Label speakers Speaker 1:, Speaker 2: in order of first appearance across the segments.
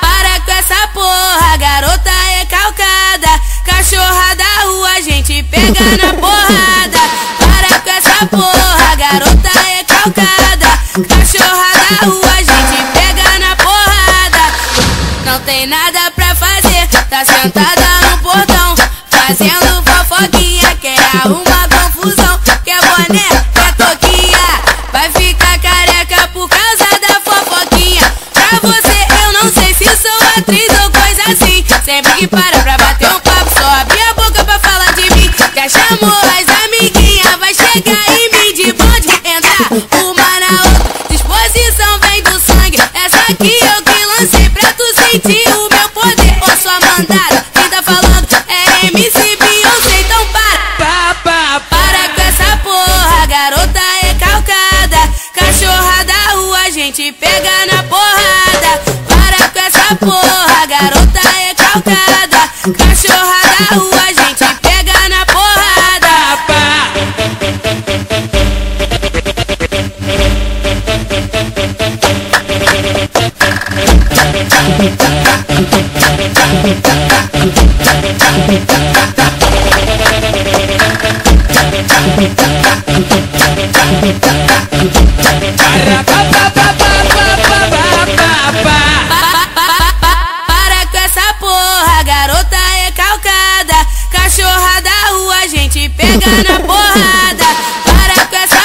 Speaker 1: Para com essa porra, garota é calcada, Cachorra da rua, a gente pega na porrada. Para com essa porra, garota é calcada, Cachorra da rua, a gente pega na porrada. Não tem nada pra fazer, tá sentada no portão, fazendo fofoquinha, quer arrumar confusão, quer boné. Pra você, eu não sei se sou atriz ou coisa assim. Sempre que para pra bater um papo, só abre a boca pra falar de mim. Quer chamou as amiguinhas, vai chegar em mim de bonde. Entrar uma na outra, disposição vem do sangue. Essa aqui eu que lancei pra tu sentir o meu poder. Ou sua mandada, quem tá falando na porrada. Para com essa porra, garota é calcada. Cachorra da rua, gente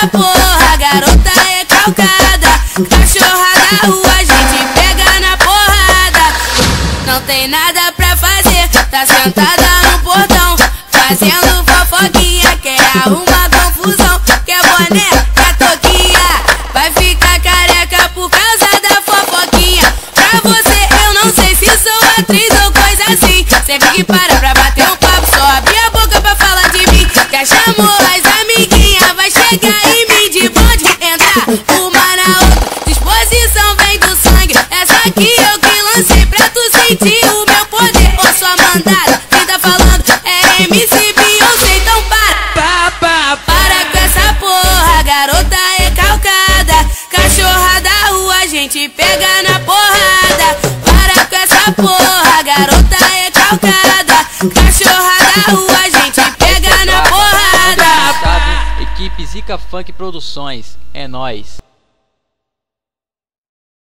Speaker 1: Porra, garota é calcada. Cachorra da rua, a gente pega na porrada. Não tem nada pra fazer, tá sentada no portão. Fazendo fofoquinha, quer arrumar confusão. Quer boné, quer toquinha. Vai ficar careca por causa da fofoquinha. Pra você, eu não sei se sou atriz ou coisa assim. Sempre que para pra chegar em mim de bonde. Entrar uma na outra, disposição vem do sangue. Essa aqui eu que lancei pra tu sentir o meu poder. Ou sua mandada, quem tá falando é MC Beyoncé, então para. Pá, Para com essa porra, garota é calcada. Cachorra da rua, a gente pega na porrada. Para com essa porra, garota é calcada. Cachorra da rua,
Speaker 2: Equipe Zica Funk Produções. É nóis.